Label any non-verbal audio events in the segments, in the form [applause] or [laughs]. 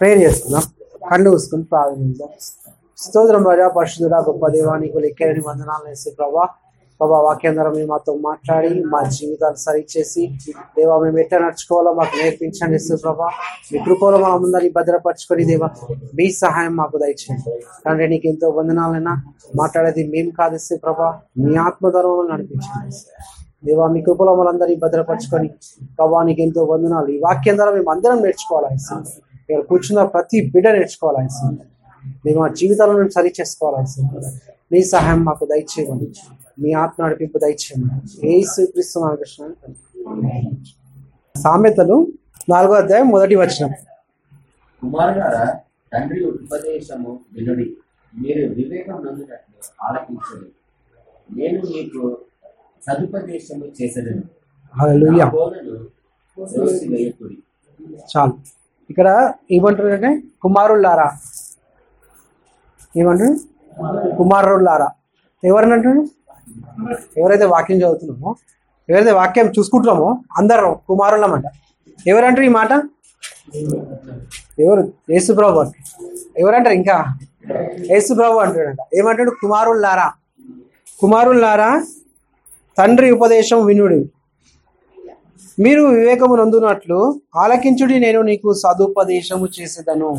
Prayer చేస్తున్నాం. కళ్ళు కూసుకుని ప్రారంభిద్దాం స్తోత్రం రాజా పరిశుద్ధుడా గొప్ప దేవానికి లెక్కలేని వందనాలు వేసే ప్రభా. ప్రభా వాక్యం ద్వారా మీరు మాతో మాట్లాడి మా జీవితాలు సరిచేసి దేవా మేము ఎట్లా నడుచుకోవాలో మాకు నేర్పించండి ప్రభా. మీ కృపలో మా ముందని భద్రపరచుకొని దేవా మీ సహాయం మాకు దయచేయండి. తండ్రి నీకు ఎంతో వందనాలైనా మాట్లాడేది మేము కాదు ప్రభా. మీ ఆత్మధర్మంలో నడిపించండి దేవా మీ కృపలో మనందరినీ భద్రపరచుకొని ప్రభా నీకు ఎంతో వందనాలు. ఈ వాక్యం ద్వారా మేము అందరం నేర్చుకోవాలి ఇక్కడ కూర్చున్న ప్రతి బిడ్డ నేర్చుకోవాలి యేసు. మేము మా జీవితాలను సరి చేసుకోవాలి యేసు. నీ సహాయం మాకు దయచేయమని మీ ఆత్మ నడిపింపు దయచేయమని. ఏ స్వీకరిస్తున్నాను కృష్ణ సామెతలు నాలుగో అధ్యాయం మొదటి వచనం. కుమారులారా తండ్రి ఉపదేశము వినుడి. మీరు వివేకం నందునట్లు ఆలకించండి. నేను మీకు సదుపదేశము చేసేదను. చాలు. ఇక్కడ ఏమంటారు అంటే కుమారులారా ఏమంటారు? కుమారులారా ఎవరిని అంటారు ఎవరైతే వాక్యం చదువుతున్నామో ఎవరైతే వాక్యం చూసుకుంటున్నామో అందరం కుమారులం ఎవరంటారు ఈ మాట? ఎవరు? యేసుప్రభు అంటారు ఎవరంటారు ఇంకా? యేసుప్రభు అంటాడంట ఏమంటాడు? కుమారులారా కుమారులారా తండ్రి ఉపదేశం వినుడు. మీరు వివేకము నందునట్లు ఆలకించుడి నేను నీకు సదుపదేశము చేసేదను.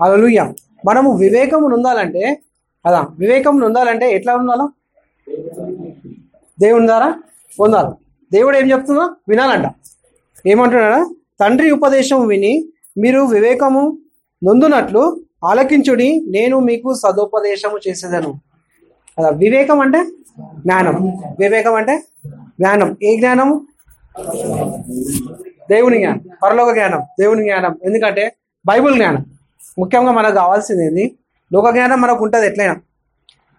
అలలుయ్య మనము వివేకము నొందాలంటే అదా వివేకం నొందాలంటే ఎట్లా ఉండాలా దేవుని ద్వారా పొందాలి. దేవుడు ఏం చెప్తుందో వినాలంట. ఏమంటున్నాడా? తండ్రి ఉపదేశం విని మీరు వివేకము నొందునట్లు ఆలకించుడి నేను మీకు సదుపదేశము చేసేదను. అదా వివేకం అంటే జ్ఞానం. వివేకం అంటే జ్ఞానం. ఏ జ్ఞానము? దేవుని జ్ఞానం పరలోక జ్ఞానం దేవుని జ్ఞానం. ఎందుకంటే బైబుల్ జ్ఞానం. ముఖ్యంగా మనకు కావాల్సింది ఏంది? లోక జ్ఞానం మనకు ఉంటుంది ఎట్లయినా.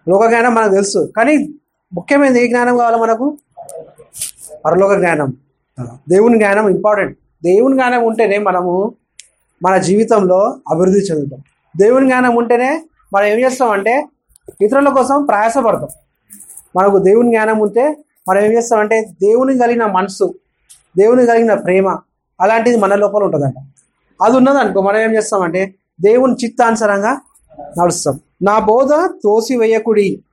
లోక జ్ఞానం మనకు తెలుసు. కానీ ముఖ్యమైనది ఏ జ్ఞానం కావాలి మనకు? పరలోక జ్ఞానం. దేవుని జ్ఞానం ఇంపార్టెంట్. దేవుని జ్ఞానం ఉంటేనే మనము మన జీవితంలో అభివృద్ధి చెందుతాం. దేవుని జ్ఞానం ఉంటేనే మనం ఏం చేస్తామంటే ఇతరుల కోసం ప్రయాసపడతాం. మనకు దేవుని జ్ఞానం ఉంటే మనం ఏం చేస్తామంటే దేవుని కలిగిన మనసు దేవుని కలిగిన ప్రేమ అలాంటిది మన లోపల ఉంటుందంట. అది ఉన్నదనుకో మనం ఏం చేస్తామంటే దేవుని చిత్తానుసారంగా నడుస్తాం. నా బోధ త్రోసి వేయకుడి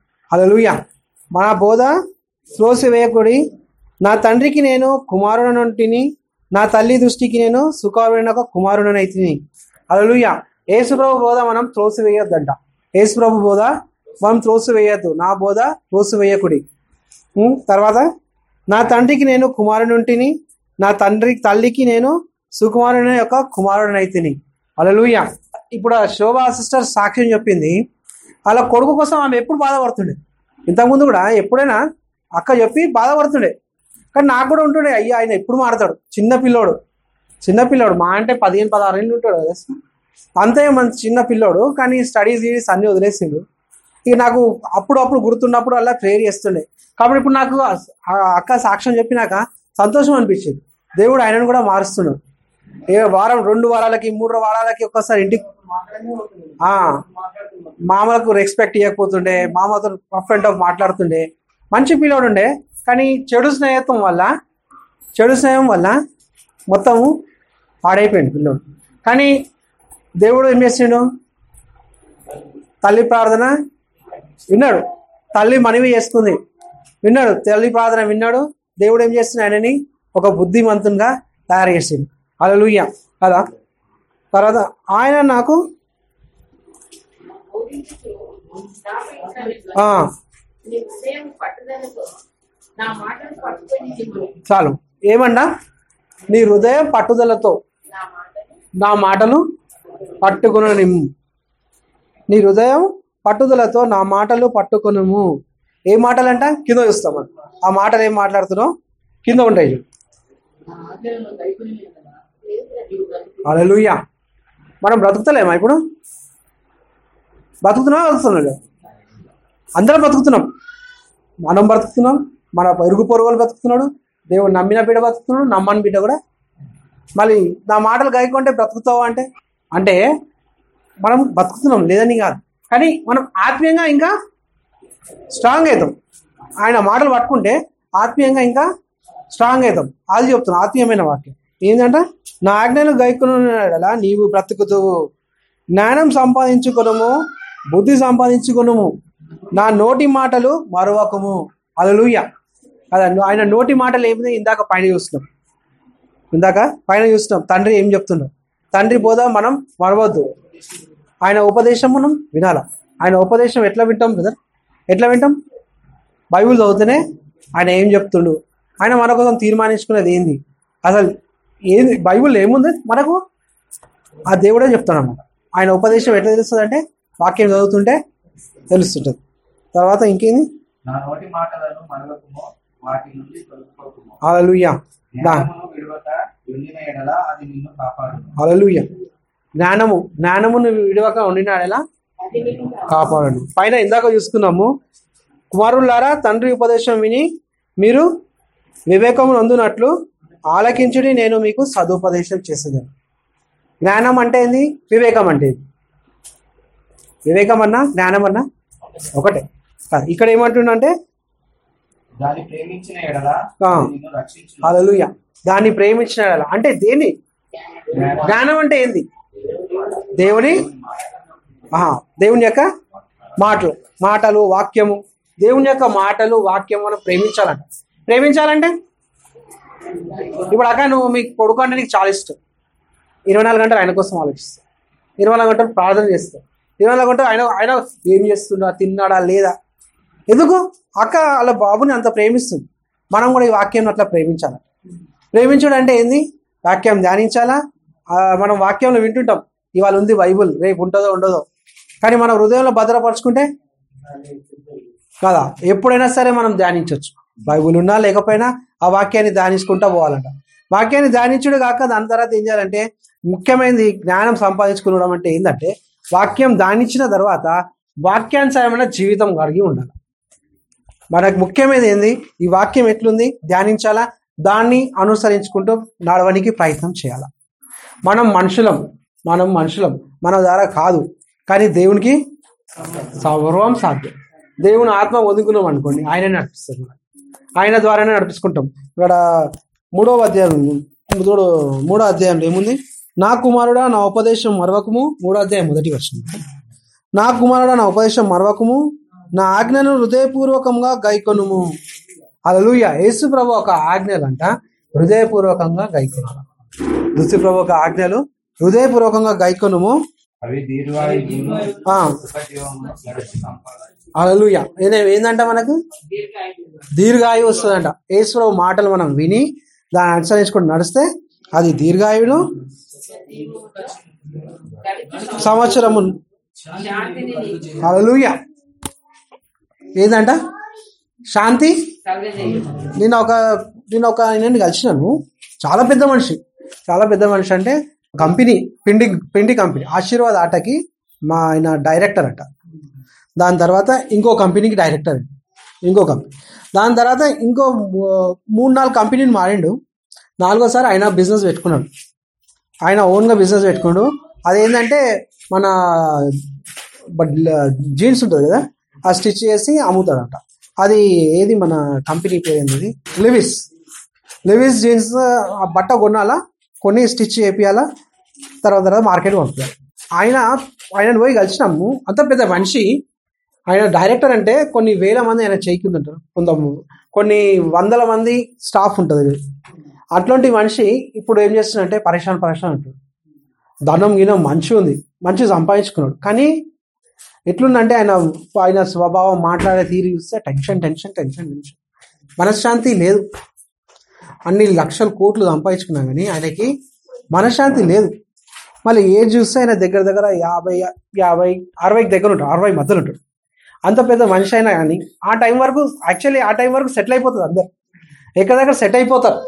మన బోధ త్రోసి వేయకుడి నా తండ్రికి నేను కుమారుడనంటిని. నా తల్లి దృష్టికి నేను సుఖమైన ఒక కుమారుడనైతిని అలలుయ యేసుప్రభు బోధ మనం త్రోసివేయొద్దంట. యేసుప్రభు బోధ మనం త్రోసివేయద్దు. నా బోధ త్రోసివేయకుడి. తర్వాత నా తండ్రికి నేను కుమారుడుంటిని నా తండ్రి తల్లికి నేను సుకుమారుని యొక్క కుమారుడినైతిని అలలుయ ఇప్పుడు ఆ శోభా సిస్టర్ సాక్ష్యం చెప్పింది. వాళ్ళ కొడుకు కోసం ఆమె ఎప్పుడు బాధపడుతుండే. ఇంతకుముందు కూడా ఎప్పుడైనా అక్క చెప్పి బాధపడుతుండే. కానీ నాకు కూడా ఉంటుండే అయ్యా ఆయన ఎప్పుడు మాడతాడు చిన్న పిల్లోడు. చిన్న పిల్లోడు. మా అంటే పదిహేను పదహారు ఏళ్ళు ఉంటాడు కదా అంతే మంచి చిన్న పిల్లోడు కానీ స్టడీస్ గీడీస్ అన్ని వదిలేసిండు. ఇక నాకు అప్పుడప్పుడు గుర్తున్నప్పుడు అలా ప్రేయర్ చేస్తుండే. కాబట్టి ఇప్పుడు నాకు ఆ అక్క సాక్ష్యం చెప్పినాక సంతోషం అనిపించింది. దేవుడు ఆయనను కూడా మారుస్తున్నాడు. ఏ వారం రెండు వారాలకి మూడు వారాలకి ఒక్కసారి ఇంటికి మామలకు రెస్పెక్ట్ ఇవ్వకపోతుండే మామతో పర్ఫెంట్ ఆఫ్ మాట్లాడుతుండే. మంచి పిల్లోడు ఉండే కానీ చెడు స్నేహితం వల్ల చెడు స్నేహం వల్ల మొత్తము పాడైపోయింది పిల్లోడు. కానీ దేవుడు ఏం చేసిండు? తల్లి ప్రార్థన విన్నాడు. తల్లి మనవి చేస్తుంది. విన్నాడు. తల్లి ప్రార్థన విన్నాడు. దేవుడు ఏం చేస్తున్నాడు ఆయనని? ఒక బుద్ధిమంతునిగా తయారు చేసిండు అలలుయ్య కదా? తర్వాత ఆయన నాకు చాలు. ఏమన్నా నీ హృదయం పట్టుదలతో నా మాటలు నా పట్టుకును నిమ్ము నీ హృదయం పట్టుదలతో నా మాటలు పట్టుకును ఏ మాటలంట? కింద చూస్తాం ఆ మాటలు ఏం మాట్లాడుతున్నావు? కింద ఉంటాయి చూడు. మనం బ్రతుకుతలేమా ఇప్పుడు? బ్రతుకుతున్నాం బ్రతుకుతున్నాడు అందరం బ్రతుకుతున్నాం. మనం బ్రతుకుతున్నాం మన పరుగు పొరుగులు బతుకుతున్నాడు దేవుడు నమ్మిన బిడ్డ బతుకుతున్నాడు నమ్మని బిడ్డ కూడా. మళ్ళీ నా మాటలు గాయకుంటే బ్రతుకుతావా అంటే? అంటే మనం బతుకుతున్నాం లేదని కాదు. కానీ మనం ఆత్మీయంగా ఇంకా స్ట్రాంగ్ అవుతాం. ఆయన మాటలు పట్టుకుంటే ఆత్మీయంగా ఇంకా స్ట్రాంగ్ అవుతాం. అది చెప్తున్నా ఆత్మీయమైన వాక్యం. ఏంటంట నా ఆజ్ఞను గైకునులా నీవు బ్రతుకుతువు. జ్ఞానం సంపాదించుకునము బుద్ధి సంపాదించుకునము. నా నోటి మాటలు మరొకము అలలుయ అదే ఆయన నోటి మాటలు ఏమి ఇందాక పైన చూస్తున్నాం. ఇందాక పైన చూస్తున్నాం. తండ్రి ఏం చెప్తున్నాం తండ్రి బోధ మనం మరవద్దు. ఆయన ఉపదేశం మనం వినాల. ఆయన ఉపదేశం ఎట్లా వింటాం బ్రదర్ ఎట్లా వింటాం? బైబుల్ చదివితేనే ఆయన ఏం చెప్తుండు? ఆయన మన కోసం తీర్మానించుకునేది ఏంది? అసలు ఏంది? బైబిల్ ఏముంది? మనకు ఆ దేవుడే చెప్తాడు అన్నమాట. ఆయన ఉపదేశం ఎట్లా తెలుస్తుంది అంటే వాక్యం చదువుతుంటే తెలుస్తుంటుంది. తర్వాత ఇంకేంది? నా నోటి మాటలను మనవకము వాటి నుండి తొలగిపోకుము. అలలుయ్య కాపాడును. జ్ఞానము జ్ఞానమును విడవక ఉండినాడేలా కాపాడండి పైన ఇందాక చూసుకున్నాము కుమారులారా తండ్రి ఉపదేశం విని మీరు వివేకము నందునట్లు ఆలకించుడి నేను మీకు సదుపదేశం చేసేదాన్ని జ్ఞానం అంటే ఏంది? వివేకం అంటే వివేకం అన్నా జ్ఞానం అన్నా ఒకటే. ఇక్కడ ఏమంటుండంటే అలలుయ దాన్ని ప్రేమించిన. అంటే దేని జ్ఞానం. అంటే ఏంది? దేవుని ఆహా, దేవుని యొక్క మాటలు. మాటలు వాక్యము. దేవుని యొక్క మాటలు వాక్యం మనం ప్రేమించాలంట. ప్రేమించాలంటే? ఇప్పుడు అక్క నువ్వు మీకు కొడుకు అంటే నీకు చాలా ఇష్టం. ఇరవై నాలుగు గంటలు ఆయన కోసం ఆలోచిస్తావు. ఇరవై నాలుగు గంటలు ప్రార్థన చేస్తావు. ఇరవై నాలుగు గంటలు ఆయన ఆయన ఏం చేస్తున్నా తిన్నాడా లేదా? ఎందుకు? అక్క వాళ్ళ బాబుని అంత ప్రేమిస్తుంది. మనం కూడా ఈ వాక్యం అట్లా ప్రేమించాలి? ప్రేమించడం అంటే ఏంది? వాక్యం ధ్యానించాలా? మనం వాక్యంలో వింటుంటాం. ఇవాళ ఉంది బైబుల్ రేపు ఉంటుందో ఉండదో. కానీ మన హృదయంలో భద్రపరచుకుంటే? కదా? ఎప్పుడైనా సరే మనం ధ్యానించవచ్చు బైబుల్ ఉన్నా లేకపోయినా ఆ వాక్యాన్ని ధ్యానించుకుంటా పోవాలంట. వాక్యాన్ని ధ్యానించుడు కాక దాని తర్వాత ఏం చేయాలంటే ముఖ్యమైనది జ్ఞానం సంపాదించుకోవడం అంటే ఏంటంటే వాక్యం ధ్యానించిన తర్వాత వాక్యానుసారమైన జీవితం కలిగి ఉండాలి. మనకు ముఖ్యమైనది ఏంది? ఈ వాక్యం ఎట్లుంది? ధ్యానించాలా? దాన్ని అనుసరించుకుంటూ నడవనికి ప్రయత్నం చేయాలి? మనం మనుషులం మనం మనుషులం మన ద్వారా కాదు. కానీ దేవునికి సర్వం సాధ్యం. దేవుని ఆత్మ ఒదుకున్నాం అనుకోండి ఆయననే నడిపిస్తాడు ఆయన ద్వారానే నడిపించుకుంటాం. ఇక్కడ మూడవ అధ్యాయం మూడో మూడో అధ్యాయంలో ఏముంది? నా కుమారుడా నా ఉపదేశం మరవకము. మూడో అధ్యాయం మొదటి వచ్చింది నా కుమారుడా నా ఉపదేశం మరవకము. నా ఆజ్ఞను హృదయపూర్వకంగా గైకొనుము. అలలుయ యేసు ప్రభు ఒక ఆజ్ఞలంట. హృదయపూర్వకంగా గైకొనాలి దుసి ప్రభు ఒక ఆజ్ఞలు. హృదయపూర్వకంగా గైకొనుము. అలలుయ ఏంటంట మనకు? దీర్ఘాయువు వస్తుందంట. ప్రభు మాటలు మనం విని దాన్ని అనుసరించుకొని నడిస్తే అది దీర్ఘాయువును సంవత్సరము. అలలుయ ఏందంట? శాంతి? నేను ఒక నేను ఒక ఆయన కలిసినాను. చాలా పెద్ద మనిషి. చాలా పెద్ద మనిషి అంటే కంపెనీ పిండి పిండి కంపెనీ ఆశీర్వాద్ ఆటకి మా ఆయన డైరెక్టర్ అట. దాని తర్వాత ఇంకో కంపెనీకి డైరెక్టర్. ఇంకో కంపెనీ. దాని తర్వాత ఇంకో మూ- మూడు నాలుగు కంపెనీని మారిండు. నాలుగోసారి ఆయన బిజినెస్ పెట్టుకున్నాడు. ఆయన ఓన్గా బిజినెస్ పెట్టుకున్నాడు అదేంటంటే మన జీన్స్ ఉంటుంది కదా ఆ స్టిచ్ చేసి అమ్ముతాడంట. అది ఏది మన కంపెనీ పేరు ఏంటిది లివిస్. లివిస్ జీన్స్ ఆ బట్ట కొనాలా? కొన్ని స్టిచ్ చేపియాలా తర్వాత తర్వాత మార్కెట్ పంపించాలి ఆయన ఆయన పోయి కలిసినాము. అంత పెద్ద మనిషి ఆయన డైరెక్టర్ అంటే కొన్ని వేల మంది ఆయన చేయికుందంటారు కొంత కొన్ని వందల మంది స్టాఫ్ ఉంటుంది అట్లాంటి మనిషి ఇప్పుడు ఏం చేస్తున్నాడంటే పరేషాన్ పరేషాన్ అంటాడు. ధనం గినం మంచి ఉంది. మంచి సంపాదించుకున్నాడు. కానీ ఎట్లుందంటే ఆయన ఆయన స్వభావం మాట్లాడే తీరు చూస్తే టెన్షన్ టెన్షన్ టెన్షన్ టెన్షన్. మనశ్శాంతి లేదు. అన్ని లక్షల కోట్లు సంపాదించుకున్నా కానీ ఆయనకి మనశ్శాంతి లేదు. మళ్ళీ ఏజ్ చూస్తే ఆయన దగ్గర దగ్గర యాభై యాభై అరవైకి దగ్గర ఉంటాడు అరవై మధ్యలో ఉంటాడు. అంత పెద్ద మనిషి అయినా కానీ ఆ టైం వరకు యాక్చువల్లీ ఆ టైం వరకు సెటిల్ అయిపోతుంది అందరు. ఎక్కడ దగ్గర సెట్ అయిపోతారు.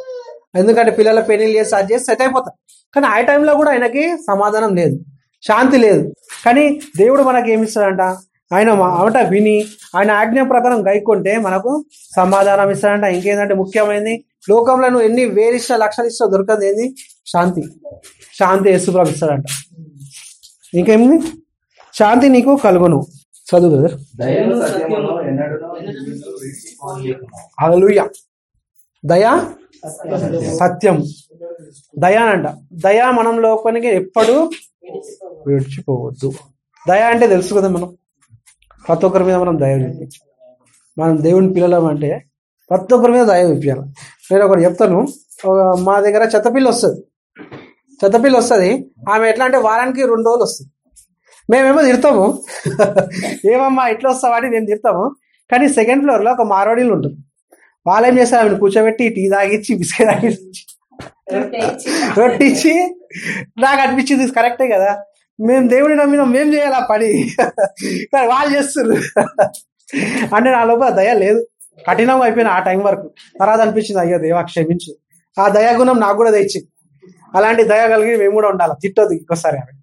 ఎందుకంటే పిల్లల పెళ్ళి చేసి అది చేసి సెట్ అయిపోతారు. కానీ ఆ టైంలో కూడా ఆయనకి సమాధానం లేదు శాంతి లేదు. కానీ దేవుడు మనకి ఏమిస్తాడంట ఆయన మాట విని ఆయన ఆజ్ఞ ప్రకారం గైకుంటే మనకు సమాధానం ఇస్తాడంట. ఇంకేంటంటే ముఖ్యమైనది లోకంలో నువ్వు ఎన్ని వేలు ఇష్టా లక్షలు ఇష్టా దొరకదు ఏంది? శాంతి. శాంతి యేసుప్రభు ఇస్తాడంట. ఇంకేంది శాంతి నీకు కలుగును. చదువు బ్రదర్. హల్లెలూయా. దయ? సత్యం దయ అంట. దయ మనం లోపలికి ఎప్పుడు విడిచిపోవద్దు. దయ అంటే తెలుసు కదా మనం. ప్రతి ఒక్కరి మీద మనం దయ చూపించాలి. మనం దేవుని పిల్లలం అంటే ప్రతి ఒక్కరి మీద దయ చూపించాలి. నేను ఒకటి చెప్తాను. మా దగ్గర చెత్తపిల్లి వస్తుంది. చెత్తపిల్లి వస్తుంది. ఆమె ఎట్లా అంటే వారానికి రెండు రోజులు వస్తుంది. మేమేమో తిడతాము. [laughs] ఏమమ్మా ఇట్లా వస్తామని నేను తిడతాము. కానీ సెకండ్ ఫ్లోర్లో ఒక మారోడీలు ఉంటుంది వాళ్ళు ఏం చేస్తారు? ఆమెను కూర్చోబెట్టి టీ తాగిచ్చి బిస్కెట్ తాగిచ్చి రొట్టి ఇచ్చి నాకు అనిపించింది కరెక్టే కదా. మేము దేవుడి నమ్మినాం మేము చేయాలి ఆ పని. [laughs] కానీ వాళ్ళు చేస్తున్నారు [laughs] అంటే నా లోపల దయ లేదు. కఠినం అయిపోయిన ఆ టైం వరకు. తర్వాత అనిపించింది అయ్యో దేవా క్షమించు. ఆ దయాగుణం నాకు కూడా తెచ్చి. అలాంటి దయ కలిగి మేము కూడా ఉండాలి? తిట్టొద్దు ఇంకోసారి ఆమె.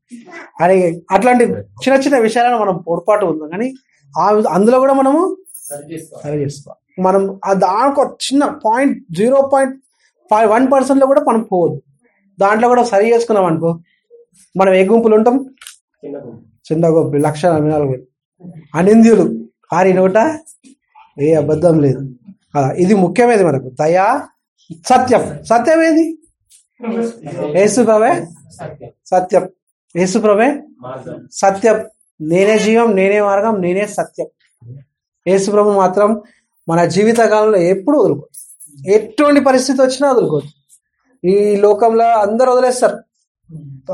అని అట్లాంటి చిన్న చిన్న విషయాలను మనం పొరపాటు ఉందాం కానీ ఆ అందులో కూడా మనము సరి చేసుకోవాలి మనం ఆ దానికి చిన్న point zero point five one పర్సెంట్లో కూడా మనం పోవద్దు. దాంట్లో కూడా సరి చేసుకున్నాం అనుకో మనం ఏ గుంపులు ఉంటాం? చిన్న గుంపు. లక్ష నలభై నాలుగు వేలు అనింద్యులు ఆరి నోట ఏ అబద్ధం లేదు. ఇది ముఖ్యమైనది మనకు. దయా సత్యం. సత్యం ఏది? యేసు సత్యం. ఏసుప్రభే సత్యం. నేనే జీవం నేనే మార్గం నేనే సత్యం. ఏసుప్రభు ప్రభు మాత్రం మన జీవిత కాలంలో ఎప్పుడు వదులుకోదు ఎటువంటి పరిస్థితి వచ్చినా వదులుకోదు ఈ లోకంలో అందరూ వదిలేస్తారు.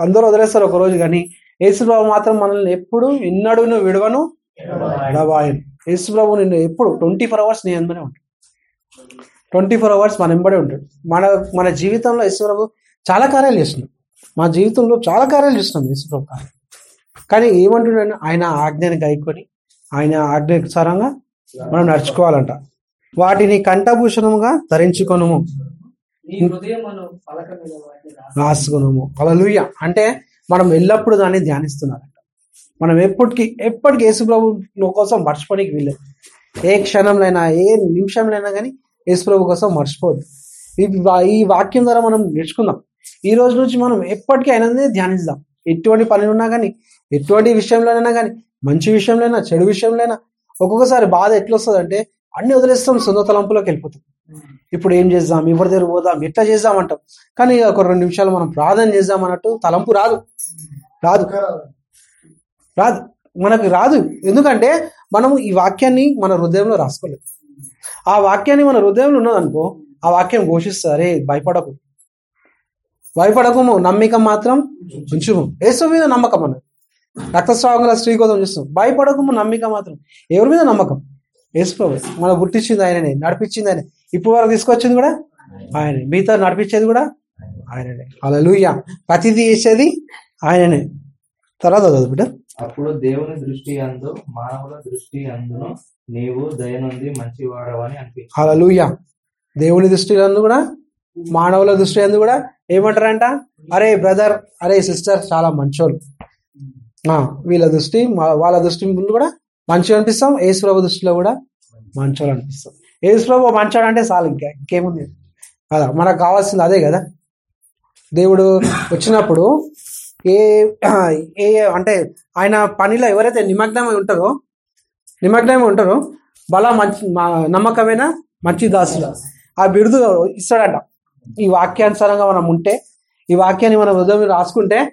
అందరూ వదిలేస్తారు ఒక రోజు కానీ ఏసుప్రభు మాత్రం మనల్ని ఎప్పుడు ఎన్నడూను విడవను ఎడబాయను యేసు ప్రభు నిన్ను ఎప్పుడు ట్వంటీ ఫోర్ అవర్స్ నీ అందరే ఉంటాడు. ట్వంటీ ఫోర్ అవర్స్ మన వెంబడే ఉంటాడు. మన మన జీవితంలో యేసు ప్రభు చాలా కార్యాలు చేస్తున్నాం మా జీవితంలో చాలా కార్యాలు చేస్తున్నాం యేసు ప్రభు. కానీ ఏమంటున్నాడు ఆయన ఆజ్ఞని గాయకొని ఆయన ఆజ్ఞానుసారంగా మనం నడుచుకోవాలంట. వాటిని కంఠభూషణముగా ధరించుకొనుము. రాసుకున్నాము అలలుయ అంటే మనం ఎల్లప్పుడూ దాన్ని ధ్యానిస్తున్నారంట. మనం ఎప్పటికీ ఎప్పటికీ యేసుప్రభు కోసం మర్చిపోనికి వీలేదు ఏ క్షణంలైనా ఏ నిమిషంలైనా కానీ యేసుప్రభు కోసం మర్చిపోవద్దు. ఈ ఈ వాక్యం ద్వారా మనం నేర్చుకుందాం. ఈ రోజు నుంచి మనం ఎప్పటికీ ఆయననే ధ్యానిస్తాం ఎటువంటి పనులు ఉన్నా కానీ ఎటువంటి విషయంలోనైనా కానీ మంచి విషయంలోనైనా చెడు విషయంలోనైనా ఒక్కొక్కసారి బాధ ఎట్లొస్తుంది అంటే అన్ని వదిలేస్తాం సొంత తలంపులోకి వెళ్ళిపోతాం. ఇప్పుడు ఏం చేద్దాం? ఎవరి దగ్గర పోదాం? ఎట్లా చేద్దాం అంటాం? కానీ ఒక రెండు నిమిషాలు మనం ప్రార్థన చేద్దాం అన్నట్టు తలంపు రాదు. రాదు. రాదు. మనకు రాదు. ఎందుకంటే మనము ఈ వాక్యాన్ని మన హృదయంలో రాసుకోలేదు. ఆ వాక్యాన్ని మన హృదయంలో ఉన్నదనుకో ఆ వాక్యం ఘోషిస్తారే భయపడకు. భయపడకుము నమ్మిక మాత్రం ఉంచుము. యేసు మీద నమ్మకం అన్నది. రక్తస్రావంగా స్త్రీ కోసం చూస్తాం భయపడకుము నమ్మిక మాత్రం. ఎవరి మీద నమ్మకం? యేసు మనం మన ఆయననే నడిపించింది ఆయన. ఇప్పుడు వరకు తీసుకొచ్చింది కూడా ఆయనే. మీతో నడిపించేది కూడా ఆయననే. అలా ప్రతిదీ చేసేది ఆయననే. తర్వాత చదువు బిడ్డ. అప్పుడు దేవుని దృష్టి అందు మానవుల దృష్టి అందును నీవు దయనుంది మంచివాడవని అనిపించింది. హలలుయ దేవుని దృష్టి అందు కూడా మానవుల దృష్టి అందు కూడా ఏమంటారంట? అరే బ్రదర్ అరే సిస్టర్ చాలా మంచోళ్ళు. ఆ, వీళ్ళ దృష్టి వాళ్ళ దృష్టి ముందు కూడా మంచిగా అనిపిస్తాం యేసు ప్రభు దృష్టిలో కూడా మంచోళ్ళు అనిపిస్తాం. యేసు ప్రభు మంచోడు అంటే చాలు ఇంకా ఇంకేముంది? కదా మనకు కావాల్సింది అదే కదా. దేవుడు వచ్చినప్పుడు ఏ ఏ అంటే ఆయన పనిలో ఎవరైతే నిమగ్నమై ఉంటారో నిమగ్నమై ఉంటారో బలా మంచి మా- నమ్మకమైన మంచి దాసులు. ఆ బిరుదు ఇస్తాడంట. ఈ వాక్యానుసారంగా మనం ఉంటే ఈ వాక్యాన్ని మనం హృదయం రాసుకుంటే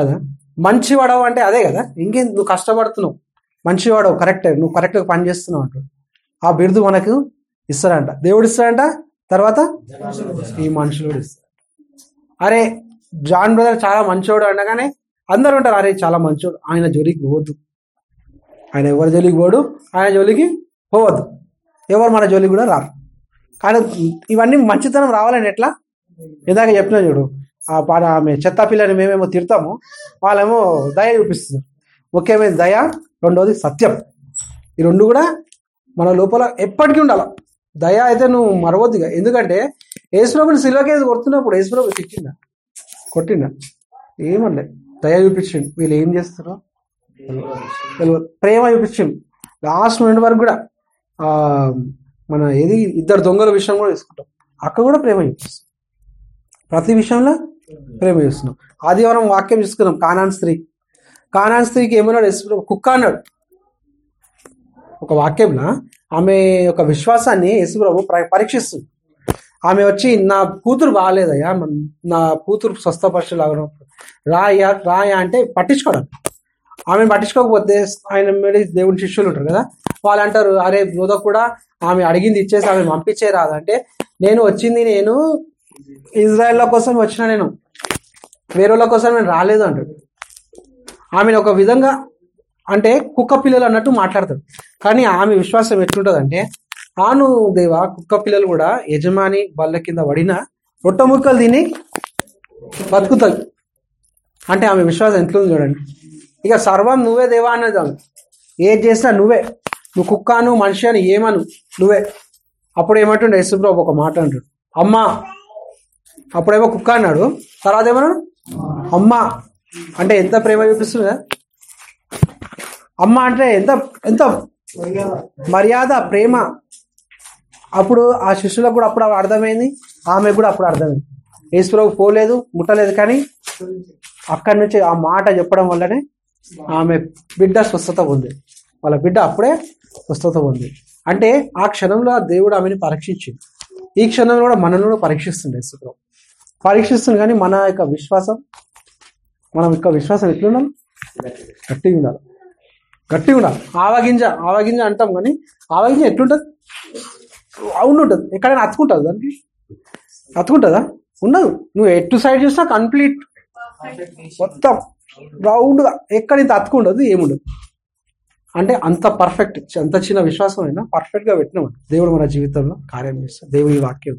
కదా? మంచి వాడవు అంటే అదే కదా? ఇంకేం నువ్వు కష్టపడుతున్నావు? మంచి వాడవు కరెక్ట్. నువ్వు కరెక్ట్గా పని చేస్తున్నావు అంటాడు ఆ బిరుదు మనకు ఇస్తాడంట. దేవుడు ఇస్తాడంట. తర్వాత ఈ మనుషులు కూడా ఇస్తారు. అరే జాన్ బ్రదర్ చాలా మంచోడు అనగానే అందరూ ఉంటారు అరే చాలా మంచోడు. ఆయన జోలికి పోవద్దు. ఆయన ఎవరి జోలికి పోడు? ఆయన జోలికి పోవద్దు. ఎవరు మన జోలికి కూడా రారు. కానీ ఇవన్నీ మంచితనం రావాలని ఎట్లా? ఇందాక చెప్పిన చూడు ఆ పాట ఆమె చెత్త పిల్లని మేమేమో తిడతాము వాళ్ళేమో దయ చూపిస్తున్నారు. ముఖ్యమైన దయ రెండోది సత్యం. ఈ రెండు కూడా మన లోపల ఎప్పటికీ ఉండాలి. దయ అయితే నువ్వు మరవద్దుగా. ఎందుకంటే యేసుప్రభుని సిల్వకేది కొడుతున్నప్పుడు యేసుప్రభు తిట్టిందా కొట్టిండ? ఏమనలే. దయ చూపించండి. వీళ్ళు ఏం చేస్తారు? ప్రేమ చూపించండి. లాస్ట్ మినిట్ వరకు కూడా ఆ మన ఏది ఇద్దరు దొంగల విషయం కూడా తీసుకుంటాం. అక్కడ కూడా ప్రేమ చూపిస్తాం ప్రతి విషయంలో ప్రేమ చూస్తున్నాం. ఆదివారం వాక్యం చూసుకున్నాం కానాన్ స్త్రీ. కానాన్ స్త్రీకి ఏమన్నాడు? కుక్క అన్నాడు. ఒక వాక్యంలో ఆమె యొక్క విశ్వాసాన్ని యేసుప్రభు పరీక్షిస్తుంది. ఆమె వచ్చి నా కూతురు బాగాలేదయ్యా నా కూతురు స్వస్థపరచులాగా రాయా రాయా అంటే పట్టించుకోవడం. ఆమెను పట్టించుకోకపోతే ఆయన మీద దేవుని శిష్యులు ఉంటారు కదా వాళ్ళు అంటారు అరే బోధ కూడా ఆమె అడిగింది ఇచ్చేసి ఆమె పంపించే రాదంటే నేను వచ్చింది నేను ఇజ్రాయెల్ల కోసం వచ్చిన నేను. వేరే వాళ్ళ కోసం నేను రాలేదు అంటాడు. ఆమెను ఒక విధంగా అంటే కుక్క పిల్లలు అన్నట్టు మాట్లాడతాడు. కానీ ఆమె విశ్వాసం ఎట్లుంటుంది అంటే ఆను దేవా కుక్క పిల్లలు కూడా యజమాని బల్ల కింద పడిన రొట్ట ముక్కలు తిని బతుకుతాయి. అంటే ఆమె విశ్వాసం ఎట్లుంది చూడండి. ఇక సర్వం నువ్వే దేవా అన్నది ఆమె. ఏది చేసినా నువ్వే. నువ్వు కుక్కను మనిషి అని ఏమను? నువ్వే. అప్పుడు ఏమంటుండే యేసుప్రభు ఒక మాట అంటాడు. అమ్మా. అప్పుడేమో కుక్క అన్నాడు. తర్వాత ఏమన్నాడు? అమ్మ. అంటే ఎంత ప్రేమ చూపిస్తుంది? కదా అమ్మ అంటే ఎంత ఎంత? మర్యాద ప్రేమ. అప్పుడు ఆ శిష్యులకు కూడా అప్పుడు అర్థమైంది. ఆమె కూడా అప్పుడు అర్థమైంది. ఈశ్వరకు పోలేదు ముట్టలేదు కానీ అక్కడి నుంచి ఆ మాట చెప్పడం వల్లనే ఆమె బిడ్డ స్వస్థత ఉంది వాళ్ళ బిడ్డ అప్పుడే స్వస్థత ఉంది అంటే ఆ క్షణంలో దేవుడు ఆమెను పరీక్షించింది. ఈ క్షణంలో కూడా మనల్ని కూడా పరీక్షిస్తుంది యేసుప్రభు. పరీక్షిస్తుంది కానీ మన యొక్క విశ్వాసం మనం యొక్క విశ్వాసం ఎట్లున్నాం గట్టిగా ఉండాలి. గట్టిగా ఉండాలి. ఆవగింజ ఆవగింజ అంటాం కానీ ఆవగింజ ఎట్లుంటుంది? అవును ఉంటుంది ఎక్కడైనా అతుకుంటుంది దానికి? అతుకుంటుందా? ఉండదు. నువ్వు ఎటు సైడ్ చూసినా కంప్లీట్ మొత్తం రౌండ్గా ఎక్కడ ఇంత అతుకుండదు ఏముండదు. అంటే అంత పర్ఫెక్ట్ అంత చిన్న విశ్వాసం అయినా పర్ఫెక్ట్గా పెట్టినామంట. దేవుడు మన జీవితంలో కార్యం చేస్తాడు దేవుడి వాక్యం